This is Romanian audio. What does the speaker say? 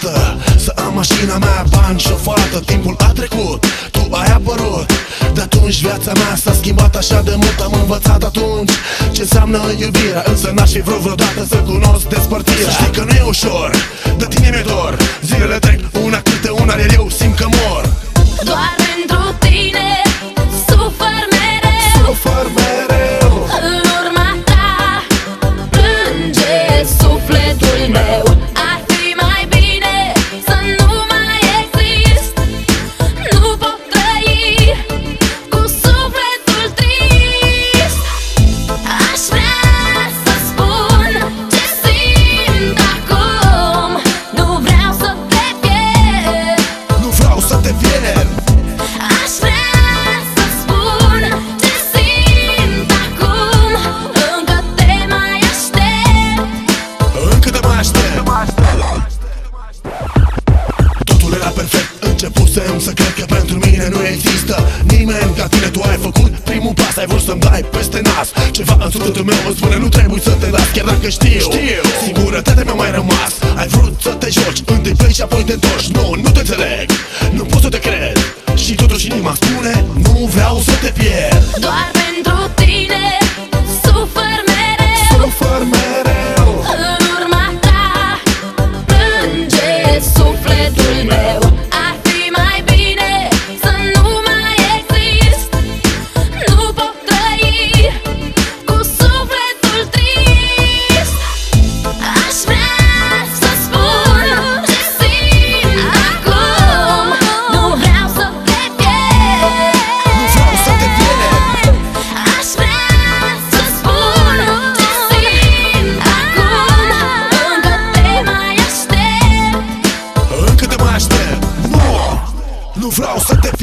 ceva odată Să am mașina mea, bani și o fată Timpul a trecut, tu ai apărut. De atunci viața mea s-a schimbat așa de mult Am învățat atunci ce înseamnă iubirea. Însă n-aș fi vrut vreodată să cunosc despărțirea Să știi că nu e ușor, de tine mi-e dor Zilele trec să cred că pentru mine nu există Nimeni ca tine. Tu ai făcut primul pas Ai vrut să-mi dai peste nas. Ceva în sufletul meu îmi spune Nu trebuie să te las Chiar dacă știu, știu. Singurătatea mi-a mai rămas. Ai vrut să te joci Întâi pleci și apoi te întorci. Nu, nu te înțeleg. Nu pot să te cred. Și totuși inima spune Nu vreau să te pierd. Doar vrouw, set de